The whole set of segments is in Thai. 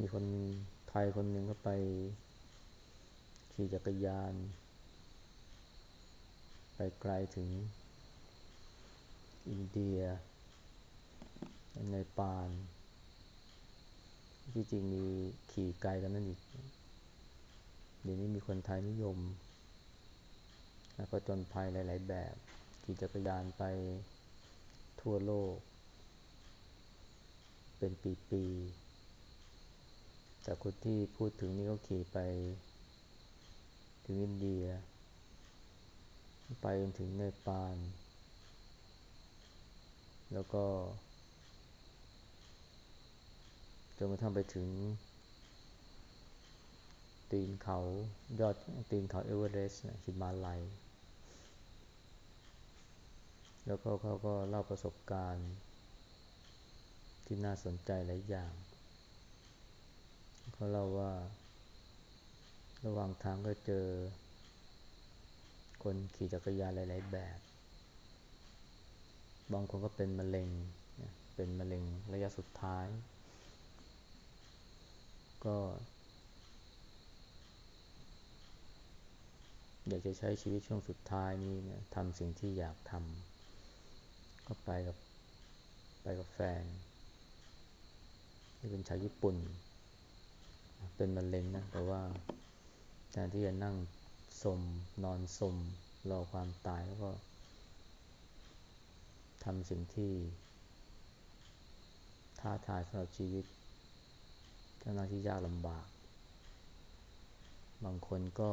มีคนไทยคนหนึ่งก็ไป ขี่จักรยาน ไปไกลถึง อินเดีย ในปาน ที่จริงมีขี่ไกลกันนั่นอีก เดี๋ยวนี้มีคนไทยนิยมผจญภัยหลาย ๆ แบบ ขี่จักรยานไปทั่วโลก เป็นปี ๆ แต่คนที่พูดถึงนี่เขาขี่ไป ถึงอินเดีย ไปจนถึงเนปาล แล้วก็จนกระทั่งไปถึง ตีนเขายอดตีนเขาเอเวอเรสต์หิมาลัย แล้วก็เขาก็เล่าประสบการณ์ที่น่าสนใจหลายอย่าง เขาเล่าว่า ระหว่างทางก็เจอ คนขี่จักรยานหลาย ๆ แบบ บางคนก็เป็นมะเร็ง เป็นมะเร็งระยะสุดท้าย ก็ อยากจะใช้ชีวิตช่วงสุดท้ายนี้นี่ยทำสิ่งที่อยากทำก็ไปกับไปกับแฟนที่เป็นชาวญี่ปุ่น เป็นมะเร็งนะแต่ว่าแทนที่จะนั่งสมนอนสมรอความตายแล้วก็ทำสิ่งที่ท้าทายสำหรับชีวิตทั้งที่ยากลำบาก บางคนก็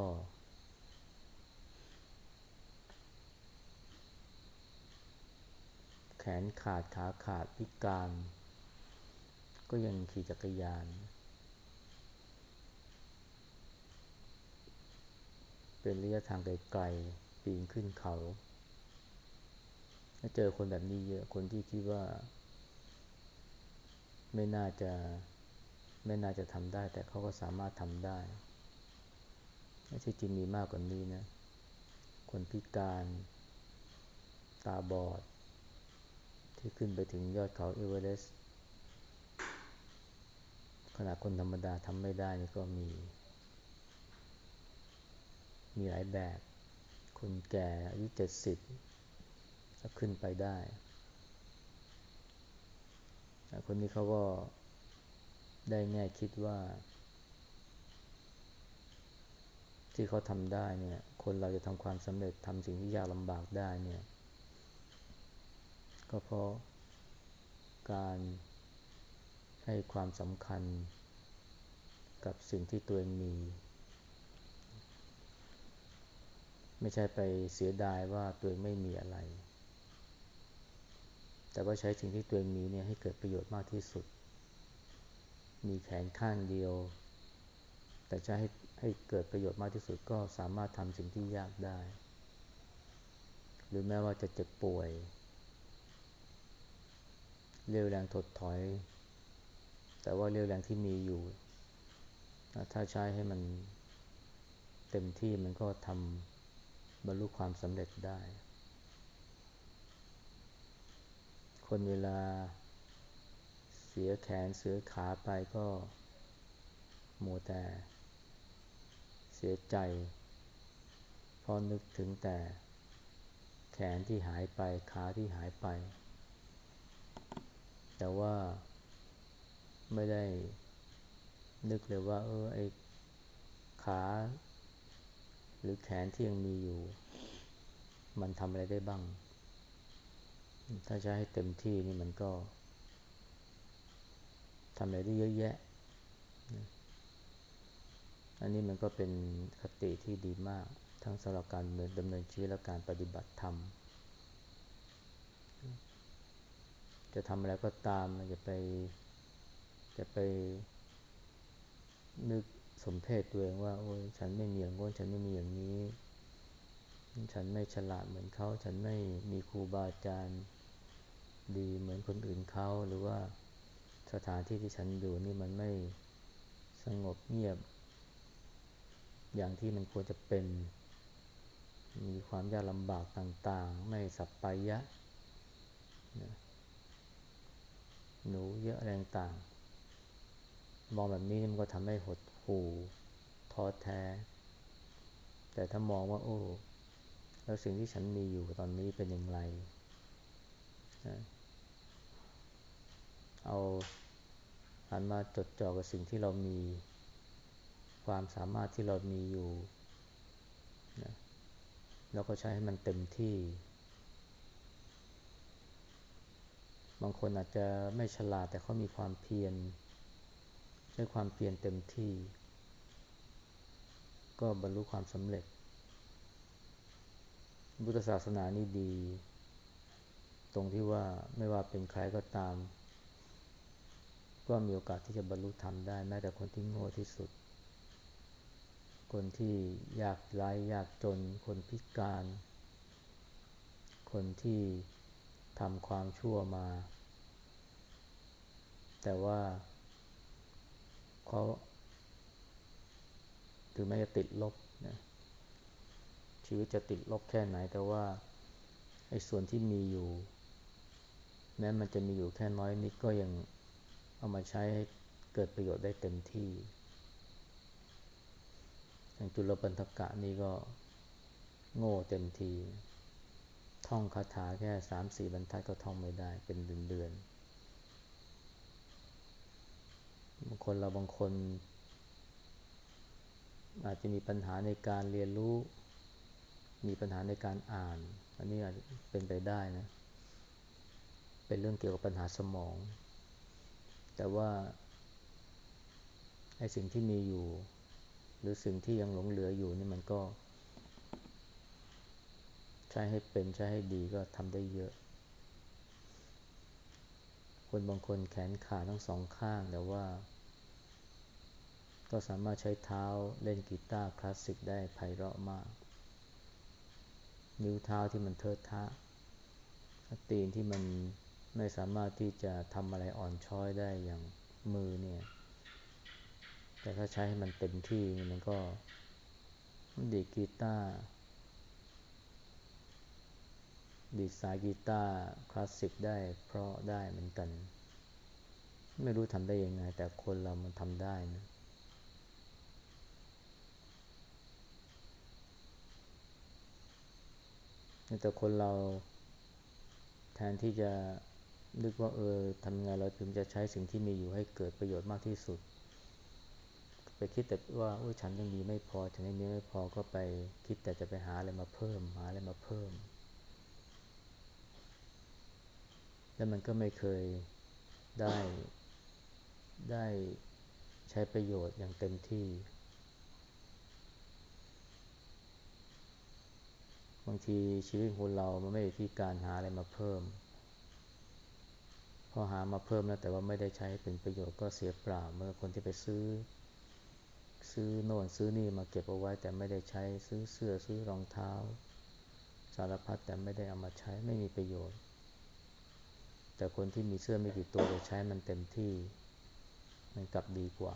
แขนขาดขาขาดพิการ ก็ยังขี่จักรยาน เป็นระยะทางไกลๆปีนขึ้นเขาเจอคนแบบนี้เยอะคนที่คิดว่า ไม่น่าจะไม่น่าจะทำได้ แต่เขาก็สามารถทำได้ที่จริงมีมากกว่านี้นะ คนพิการตาบอด ที่ขึ้นไปถึงยอดเขาเอเวอเรสต์ขณะคนธรรมดาทำไม่ได้นี่ก็มี มีหลายแบบ คนแก่อายุเจ็ดสิบจะขึ้นไปได้ คนนี้เขาก็ได้แง่คิดว่า ที่เขาทำได้เนี่ย คนเราจะทำความสำเร็จทำสิ่งที่ยากลำบากได้เนี่ย ก็เพราะการให้ความสำคัญกับสิ่งที่ตัวเองมี ไม่ใช่ไปเสียดายว่าตัวเองไม่มีอะไร แต่ว่าใช้สิ่งที่ตัวเองมีเนี่ยให้เกิดประโยชน์มากที่สุด มีแขนข้างเดียว แต่จะให้ให้เกิดประโยชน์มากที่สุดก็สามารถทำสิ่งที่ยากได้ หรือแม้ว่าจะเจ็บป่วย เรียวแรงถดถอย แต่ว่าเรียวแรงที่มีอยู่ ถ้าใช้ให้มันเต็มที่มันก็ทำ บรรลุความสำเร็จได้ คนเวลาเสียแขนเสียขาไปก็มัวแต่เสียใจเพอนึกถึงแต่แขนที่หายไปขาที่หายไป แต่ว่าไม่ได้นึกเลยว่า เออไอขา รือแขนที่ยังมีอยู่ มันทำอะไรได้บ้าง ถ้าใช้ให้เต็มที่นี่มันก็ทำอะไรได้เยอะแยะ อันนี้มันก็เป็นคติที่ดีมาก ทั้งสำหรับการดำเนินชีวิตและการปฏิบัติธรรม จะทำอะไรก็ตามอย่าไปจะไปนึก สมเพศตัวเองว่า โอ้ยฉันไม่มีอย่างโน้นฉันไม่มีอย่างนี้ ฉันไม่ฉลาดเหมือนเขา ฉันไม่มีครูบาอาจารย์ดีเหมือนคนอื่นเขา หรือว่าสถานที่ที่ฉันอยู่นี่มันไม่สงบเงียบ อย่างที่มันควรจะเป็น มีความยากลำบากต่างๆ ไม่สับไปยะหนูเยอะแรงต่าง มองแบบนี้มันก็ทำให้หด หู่ท้อแท้ แต่ถ้ามองว่า โอ้ แล้วสิ่งที่ฉันมีอยู่ตอนนี้เป็นอย่างไร เอาหันมาจดจ่อกับสิ่งที่เรามี ความสามารถที่เรามีอยู่นะแล้วก็ใช้ให้มันเต็มที่ บางคนอาจจะไม่ฉลาดแต่เขามีความเพียรใช้ความเพียรเต็มที่ ก็บรรลุความสำเร็จพุทธศาสนานี่ดี ตรงที่ว่าไม่ว่าเป็นใครก็ตาม ก็มีโอกาสที่จะบรรลุธรรมได้แม้แต่คนที่โง่ที่สุด คนที่ยากไร้ยากจน คนพิการ คนที่ทำความชั่วมา แต่ว่าเขา ถึงแม้จะติดลบนะชีวิตจะติดลบแค่ไหน แต่ว่าไอ้ส่วนที่มีอยู่ แม้มันจะมีอยู่แค่น้อยนิดก็ยังเอามาใช้ให้เกิดประโยชน์ได้เต็มที่อย่างจุลปันธกะนี่ก็โง่เต็มที ท่องคาถาแค่สามสี่บรรทัดก็ท่องไม่ได้เป็นเดือนเดือนบางคนเราบางคน อาจจะมีปัญหาในการเรียนรู้ มีปัญหาในการอ่าน อันนี้อาจจะเป็นไปได้นะ เป็นเรื่องเกี่ยวกับปัญหาสมอง แต่ว่าไอ้สิ่งที่มีอยู่ หรือสิ่งที่ยังหลงเหลืออยู่นี่มันก็ ใช้ให้เป็นใช้ให้ดีก็ทำได้เยอะ คนบางคนแขนขาทั้งสองข้างแต่ว่า ก็สามารถใช้เท้าเล่นกีตาร์คลาสสิกได้ไพเราะมาก นิ้วเท้าที่มันเทิดทะตีนที่มันไม่สามารถที่จะทำอะไรอ่อนช้อยได้อย่างมือเนี่ย แต่ถ้าใช้ให้มันเต็มที่มันก็ดีกีตาร์ดีสายกีตาร์คลาสสิกได้เพราะได้เหมือนกัน ไม่รู้ทำได้ยังไง แต่คนเรามันทำได้นะ แต่คนเราแทนที่จะนึกว่าเออทำไงเราถึงจะใช้สิ่งที่มีอยู่ให้เกิดประโยชน์มากที่สุด ไปคิดแต่ว่าโอ้ฉันยังมีไม่พอฉันยังมีไม่พอก็ไปคิดแต่จะไปหาอะไรมาเพิ่มหาอะไรมาเพิ่ม แล้วมันก็ไม่เคยได้ได้ใช้ประโยชน์อย่างเต็มที่ บางทีชีวิตคนเรามันไม่ได้ที่การหาอะไรมาเพิ่ม พอหามาเพิ่มแล้วแต่ว่าไม่ได้ใช้เป็นประโยชน์ก็เสียเปล่าเมื่อคนที่ไปซื้อ ซื้อโน่นซื้อนี่มาเก็บเอาไว้ แต่ไม่ได้ใช้ซื้อเสื้อซื้อรองเท้า สารพัดแต่ไม่ได้เอามาใช้ไม่มีประโยชน์ แต่คนที่มีเสื้อไม่กี่ตัวจะใช้มันเต็มที่ มันกลับดีกว่า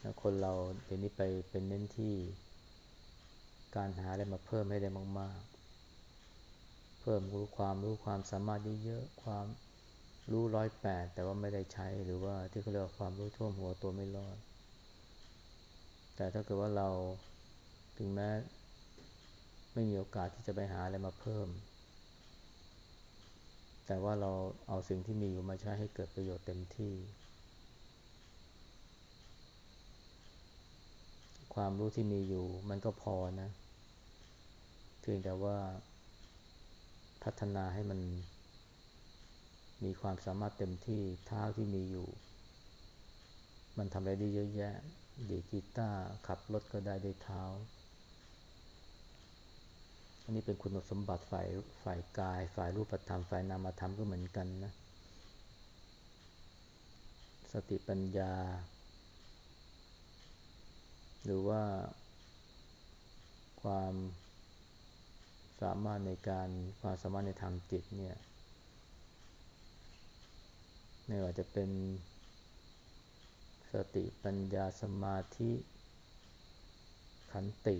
แล้วคนเราเดี๋ยวนี้ไปเป็นเน้นที่ การหาอะไรมาเพิ่มให้ได้มาก ๆ เพิ่มรู้ความรู้ความสามารถเยอะๆความรู้ร้อยแปดแต่ว่าไม่ได้ใช้หรือว่าที่เขาเรียกว่าความรู้ท่วมหัวตัวไม่รอด แต่ถ้าเกิดว่าเราถึงแม้ไม่มีโอกาสที่จะไปหาอะไรมาเพิ่ม แต่ว่าเราเอาสิ่งที่มีอยู่มาใช้ให้เกิดประโยชน์เต็มที่ ความรู้ที่มีอยู่ มันก็พอนะ เพียงแต่ว่าพัฒนาให้มันมีความสามารถเต็มที่เท้าที่มีอยู่ มันทำอะไรได้เยอะแยะ ดีกีตาร์ขับรถก็ได้ด้วยเท้า อันนี้เป็นคุณสมบัติฝ่ายฝ่ายกาย ฝ่ายรูปธรรม ฝ่ายนามธรรมก็เหมือนกันนะ สติปัญญา หรือว่า ความสามารถในการความสามารถในทางจิตเนี่ยไม่ว่าจะเป็นสติปัญญาสมาธิ ขันติ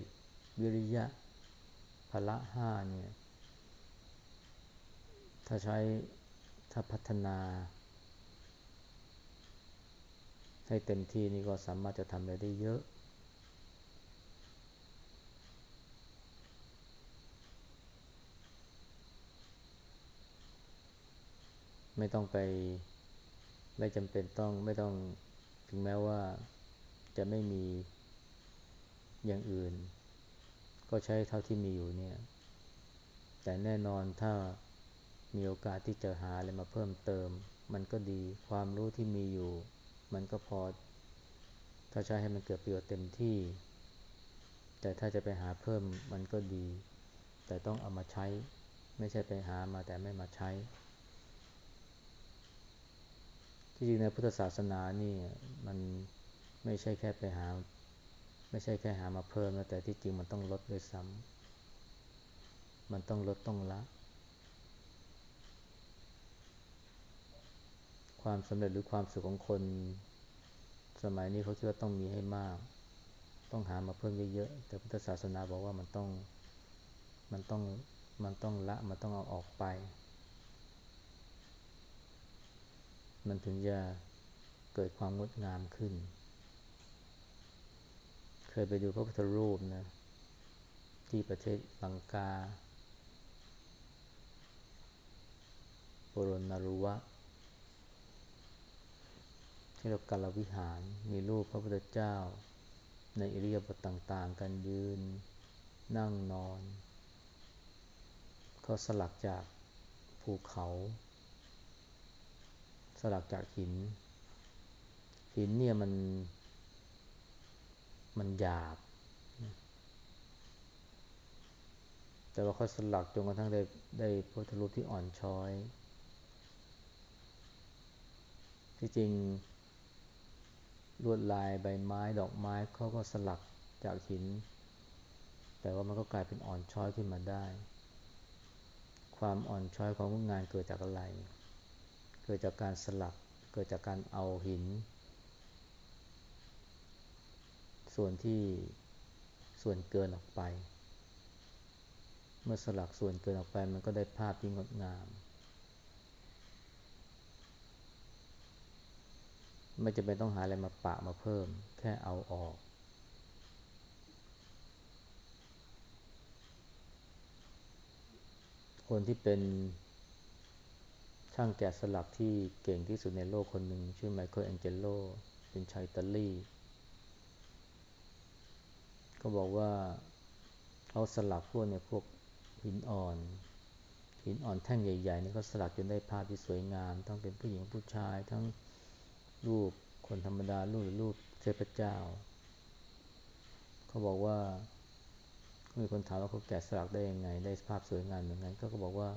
วิริยะพละห้าเนี่ยถ้าใช้ถ้าพัฒนา ให้เต็มที่นี่ก็สามารถจะทำอะไรได้เยอะ ไม่ต้องไป ไม่จำเป็นต้องไม่ต้องถึงแม้ว่าจะไม่มีอย่างอื่น ก็ใช้เท่าที่มีอยู่เนี่ย แต่แน่นอนถ้ามีโอกาสที่จะหาอะไรมาเพิ่มเติม มันก็ดีความรู้ที่มีอยู่ มันก็พอ ถ้าใช้ให้มันเกิดประโยชน์เต็มที่ แต่ถ้าจะไปหาเพิ่มมันก็ดี แต่ต้องเอามาใช้ ไม่ใช่ไปหามาแต่ไม่มาใช้ ที่จริงในพุทธศาสนานี่มันไม่ใช่แค่ไปหา ไม่ใช่แค่หามาเพิ่มนะแต่ที่จริงมันต้องลดด้วยซ้ำมันต้องลดต้องละ ความสำเร็จหรือความสุขของคน สมัยนี้เขาคิดว่าต้องมีให้มาก ต้องหามาเพิ่มเยอะๆแต่พุทธศาสนาบอกว่ามันต้องมันต้องมันต้องละมันต้องเอาออกไป มันถึงจะเกิดความงดงามขึ้น เคยไปดูพระพุทธรูปนะที่ประเทศลังกาปรณรุวะที่เรากาลวิหารมีรูปพระพุทธเจ้า ในอิริยาบถต่าง ๆ กันยืน นั่งนอน เขาสลักจากภูเขา สลักจากหิน หินเนี่ยมันมันหยาบ แต่ว่าเขาสลักจนกระทั่งได้ได้พุทธรูปที่อ่อนช้อย ที่จริงลวดลายใบไม้ดอกไม้เขาก็สลักจากหิน แต่ว่ามันก็กลายเป็นอ่อนช้อยขึ้นมาได้ ความอ่อนช้อยของงานเกิดจากอะไร กิดจากการสลัก เกิดจากการเอาหิน ส่วนที่ส่วนเกินออกไป เมื่อสลักส่วนเกินออกไปมันก็ได้ภาพที่งดงาม ไม่จะเป็นต้องหาอะไรมาปะมาเพิ่ม แค่เอาออก คนที่เป็น ช่างแกะสลักที่เก่งที่สุดในโลกคนหนึ่งชื่อไมเคิลแองเจโลเป็นชาวอิตาลีก็บอกว่าเขาสลักพวกเนี่ยพวกหินอ่อน หินอ่อนแท่งใหญ่ๆนี่เขาสลักจนได้ภาพที่สวยงาม ทั้งเป็นผู้หญิงผู้ชาย ทั้งรูปคนธรรมดารูปหรือรูปเทพเจ้า เขาบอกว่ามีคนถามว่าเขาแกะสลักได้ยังไง ได้ภาพสวยงามเหมือนกันก็บอกว่า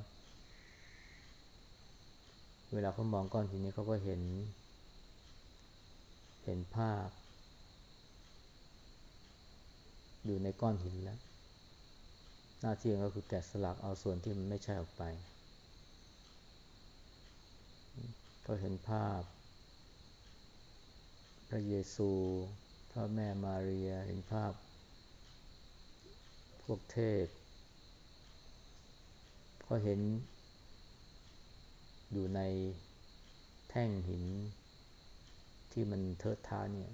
เวลาเขามองก้อนหินนี้เขาก็เห็น เห็นภาพ อยู่ในก้อนหินแล้ว หน้าที่ก็คือแกะสลักเอาส่วนที่มันไม่ใช่ออกไป ก็เห็นภาพ พระเยซู พระแม่มารีย เห็นภาพ พวกเทพ ก็เห็น อยู่ในแท่งหินที่มันเทอะทะเนี่ย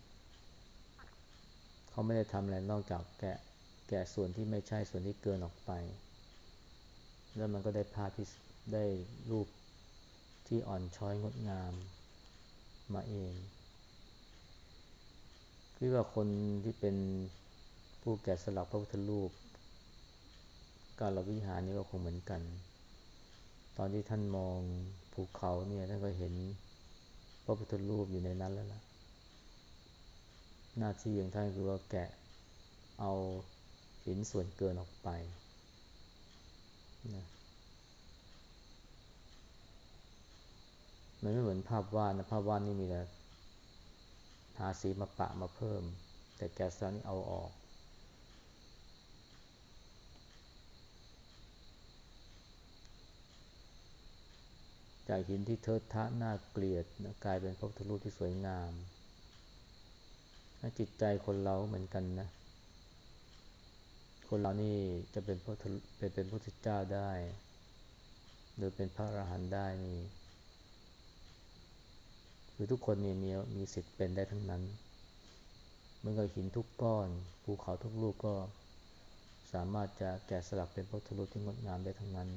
เขาไม่ได้ทำอะไรนอกจากแกะแกะส่วนที่ไม่ใช่ส่วนที่เกินออกไป แล้วมันก็ได้ภาพที่ได้รูปที่อ่อนช้อยงดงามมาเองคิดว่าคนที่เป็นผู้แกะสลักพระพุทธรูป การละวิหารนี้ก็คงเหมือนกัน ตอนที่ท่านมอง ภูเขาเนี่ยท่านก็เห็นพระพุทธรูปอยู่ในนั้นแล้วล่ะ หน้าที่ของท่านคือว่าแกะเอาหินส่วนเกินออกไปนะมันไม่เหมือนภาพวาดนะภาพวาดนี่มีแต่ทาสีมาปะมาเพิ่ม แต่แกะสลักนี่เอาออก จากหินที่เทิดทะน่าเกลียดนะกลายเป็นพระพุทธรูปที่สวยงามจิตใจคนเราเหมือนกันนะ คนเรานี่จะเป็นพระเป็นเป็นพระพุทธเจ้าได้ หรือเป็นพระอรหันต์ได้นี่คือทุกคนเนี่มีมีสิทธิ์เป็นได้ทั้งนั้นเมื่อหินทุกก้อนภูเขาทุกลูกก็สามารถจะแกะสลักเป็นพระพุทธรูปที่งดงามได้ทั้งนั้น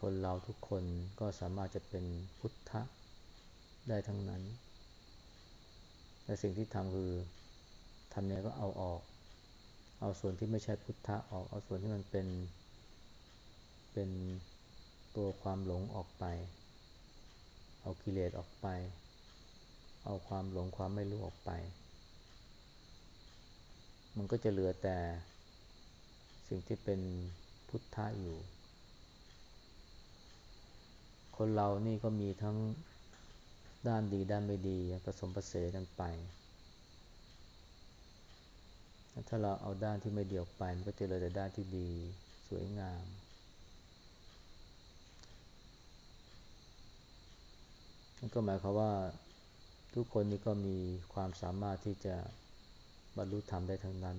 คนเราทุกคนก็สามารถจะเป็นพุทธะได้ทั้งนั้น แต่สิ่งที่ทำคือทำเนี่ยก็เอาออก เอาส่วนที่ไม่ใช่พุทธะออก เอาส่วนที่มันเป็น เป็นตัวความหลงออกไป เอากิเลสออกไป เอาความหลงความไม่รู้ออกไป มันก็จะเหลือแต่สิ่งที่เป็นพุทธะอยู่ คนเรานี่ก็มีทั้งด้านดีด้านไม่ดีผสมผสานกันไป ถ้าเราเอาด้านที่ไม่เดีออกไป มันก็จะเหลือแต่ด้านที่ดีสวยงาม นั่นก็หมายความว่าทุกคนนี่ก็มีความสามารถที่จะบรรลุธรรมได้ทั้งนั้น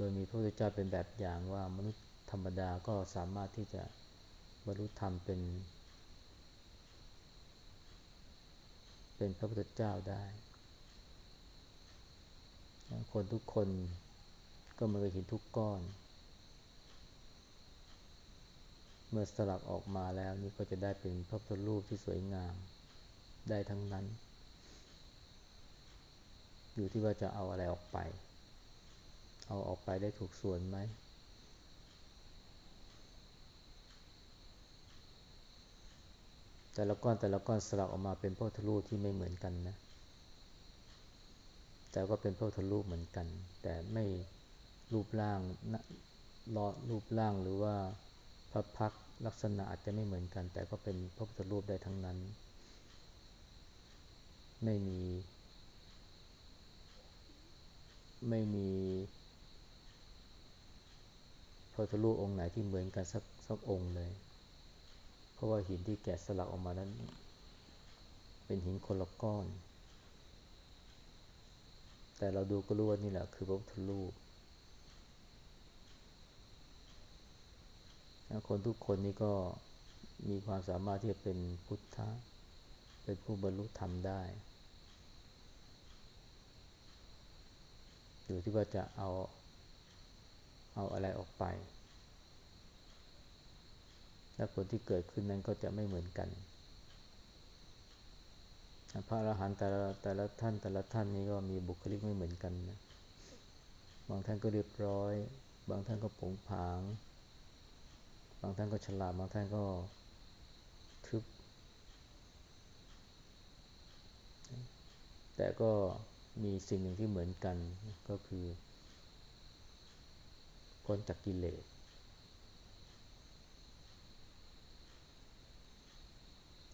โดยมีพระพุทธเจ้าเป็นแบบอย่างว่ามนุษย์ธรรมดาก็สามารถที่จะบรรลุธรรมเป็น เป็นพระพุทธเจ้าได้ คนทุกคนก็มันก็หินทุกก้อน เมื่อสลักออกมาแล้วนี่ก็จะได้เป็นพระพุทธรูปที่สวยงามได้ทั้งนั้น อยู่ที่ว่าจะเอาอะไรออกไป เอาออกไปได้ถูกส่วนไหม แต่ละก้อนแต่ละก้อนสลักออกมาเป็นพระพุทธรูปที่ไม่เหมือนกันนะ แต่ก็เป็นพระพุทธรูปเหมือนกัน แต่ไม่รูปร่างลอรูปร่างหรือว่าพระพักลักษณะอาจจะไม่เหมือนกัน แต่ก็เป็นพระพุทธรูปได้ทั้งนั้น ไม่มี ไม่มี พระพุทธรูปองค์ไหนที่เหมือนกันสักสักองค์เลย เพราะว่าหินที่แกะสลักออกมานั้น เป็นหินคนละก้อน แต่เราดูก็รู้ว่านี่แหละคือพระพุทธรูปคนทุกคนนี่ก็มีความสามารถที่จะเป็นพุทธะ เป็นผู้บรรลุธรรมได้อยู่ที่ว่าจะเอา เอาอะไรออกไป และผลที่เกิดขึ้นนั้นก็จะไม่เหมือนกันพระอรหันต์แต่ละแต่ละท่านแต่ละท่านนี้ก็มีบุคลิกไม่เหมือนกันนะบางท่านก็เรียบร้อย บางท่านก็ผงผาง บางท่านก็ฉลาด บางท่านก็ทึบ แต่ก็มีสิ่งหนึ่งที่เหมือนกันก็คือ พ้นจากกิเลส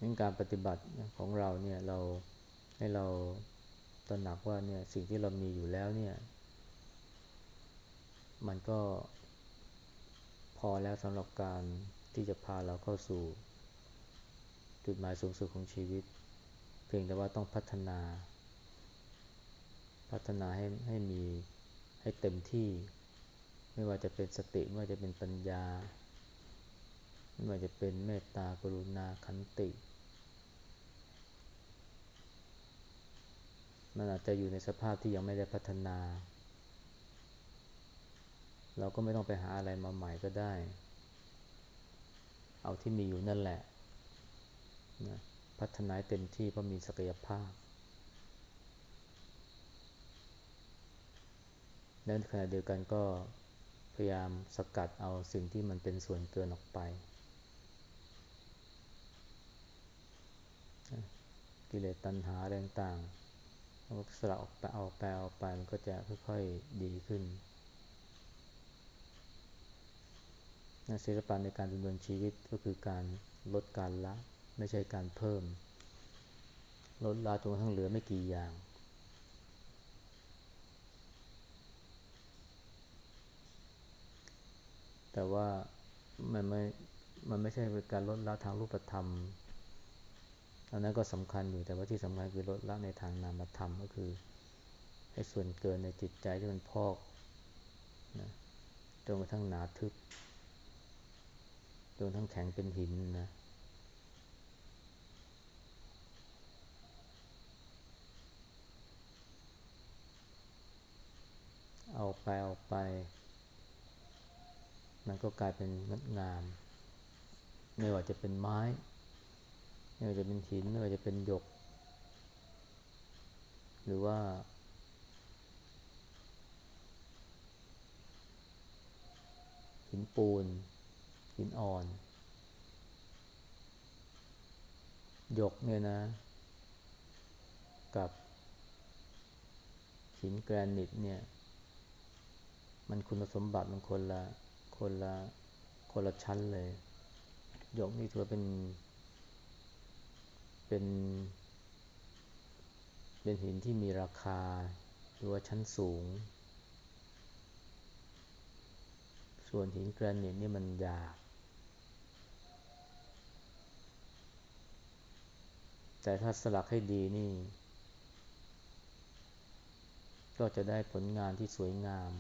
งั้นการปฏิบัติของเราเนี่ยเราให้เราตระหนักว่าเนี่ยสิ่งที่เรามีอยู่แล้วเนี่ย มันก็พอแล้วสำหรับการที่จะพาเราเข้าสู่ จุดหมายสูงสุดของชีวิต เพียงแต่ว่าต้องพัฒนา พัฒนาให้ให้มีให้เต็มที่ ไม่ว่าจะเป็นสติ ไม่ว่าจะเป็นปัญญา ไม่ว่าจะเป็นเมตตากรุณาขันติ มันอาจจะอยู่ในสภาพที่ยังไม่ได้พัฒนา เราก็ไม่ต้องไปหาอะไรมาใหม่ก็ได้ เอาที่มีอยู่นั่นแหละนะพัฒนาเต็มที่เพราะมีศักยภาพในขณะเดียวกันก็ พยายามสกัดเอาสิ่งที่มันเป็นส่วนเกินออกไป กิเลสตัณหาแรงต่างเอาสละออกไปเอาแปลออกไปมันก็จะค่อยๆดีขึ้นนศิลปะในการดำเนินชีวิตก็คือการลดการละ ไม่ใช่การเพิ่ม ลดละจนกระทั่งเหลือไม่กี่อย่าง แต่ว่ามันไม่ มันไม่ใช่เป็นการลดละทางรูปธรรม อันนั้นก็สำคัญอยู่ แต่ว่าที่สำคัญคือลดละในทางนามธรรมก็คือให้ส่วนเกินในจิตใจที่มันพอกนะจนกระทั่งหนาทึบ จนทั้งแข็งเป็นหินนะ เอาไปเอาไป มันก็กลายเป็นงดงาม ไม่ว่าจะเป็นไม้ ไม่ว่าจะเป็นหิน ไม่ว่าจะเป็นหยก หรือว่า หินปูน หินอ่อน หยกเนี่ยนะ กับ หินแกรนิตเนี่ย มันคุณสมบัติมันคนละ คนละคนละชั้นเลยหยกนี่ถือเป็น เป็น เป็นหินที่มีราคาหรือว่าชั้นสูง ส่วนหินแกรนิตนี่มันหยาบแต่ถ้าสลักให้ดีนี่ ก็จะได้ผลงานที่สวยงาม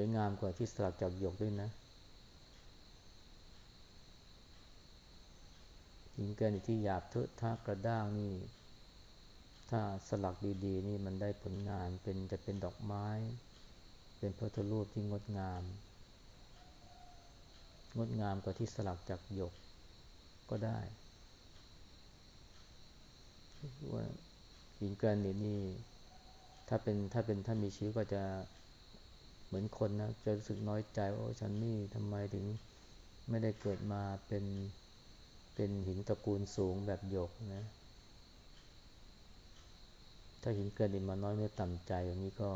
วยงามกว่าที่สลักจากหยกด้วยนะหินแกรนิตที่หยาบเทอะทะกระด้างนี่ ถ้าสลักดีๆ นี่มันได้ผลงานเป็นจะเป็นดอกไม้ เป็นพระทธรูปที่งดงาม งดงามกว่าที่สลักจากหยกก็ได้ว่าหินแกรนิตนี่ถ้าเป็นถ้าเป็นถ้ามีชีวิตก็จะ มือนคนนะจะรู้สึกน้อยใจว่าฉันนี่ทำไมถึงไม่ได้เกิดมาเป็นเป็นหินตระกูลสูงแบบหยกนะ ถ้าหินแกรนิตมาน้อยเนื้อต่ำใจอย่างนี้ก็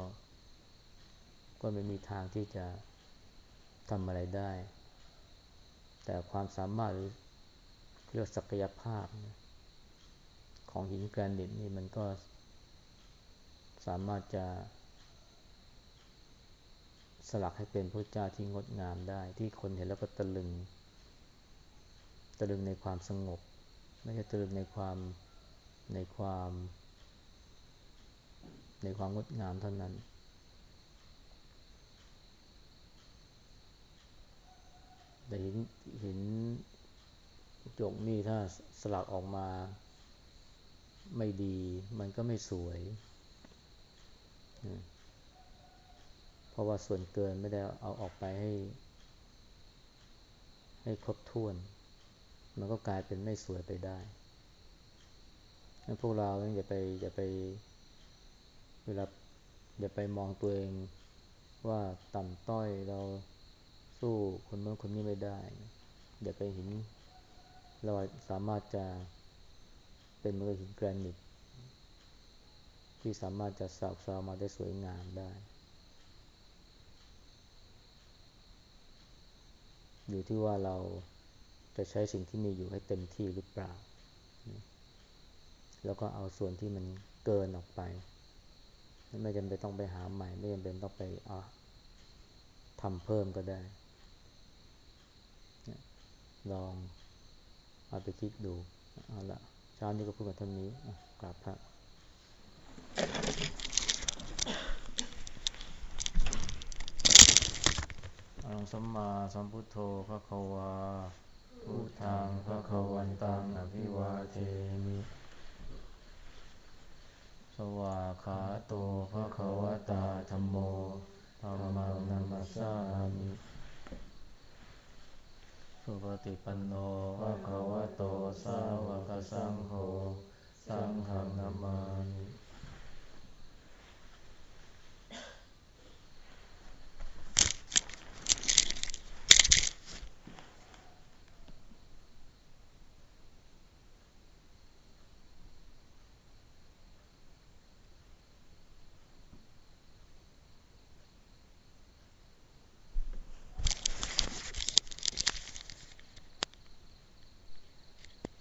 ก็ไม่มีทางที่จะทำอะไรได้ แต่ความสามารถหรือเรียกศักยภาพของหินแกรนิตนี่มันก็สามารถจะ สลักให้เป็นพระเจ้าที่งดงามได้ ที่คนเห็นแล้วก็ตะลึง ตะลึงในความสงบ ไม่ใช่ตะลึงในความในความ ในความงดงามเท่านั้น แต่หินหินจกนี่ถ้าสลักออกมาไม่ดี มันก็ไม่สวยเพ ราะว่าส่วนเกินไม่ได้เอาออกไปให้ ให้ครบถ้วน มันก็กลายเป็นไม่สวยไปได้พวกเราอย่าไปอย่าไปเวลาอย่าไปมองตัวเองว่าต่ำต้อยเราสู้คนโน้นคนนี้ไม่ได้ อย่าไปหินเราสามารถจะเป็นมือหินแกรนิตที่สามารถจะสาวสาวมาได้สวยงามได้ อยู่ที่ว่าเราจะใช้สิ่งที่มีอยู่ให้เต็มที่หรือเปล่า แล้วก็เอาส่วนที่มันเกินออกไป ไม่จำเป็นต้องไปหาใหม่ ไม่จำเป็นต้องไปทำเพิ่มก็ได้ ลองเอาไปคิดดู เอาละเช้านี้ก็พูดกันเท่านี้กราบพระ อังสัมมาสัมพุทโธพระควาพุทธังพระควันตังอภิวาเทมิ สวาขาโตพระควตาธรรมโมธรรมังนัมสามิสุปฏิปันโนภะคะวะโตสาวกสังโฆ สังฆนามามิ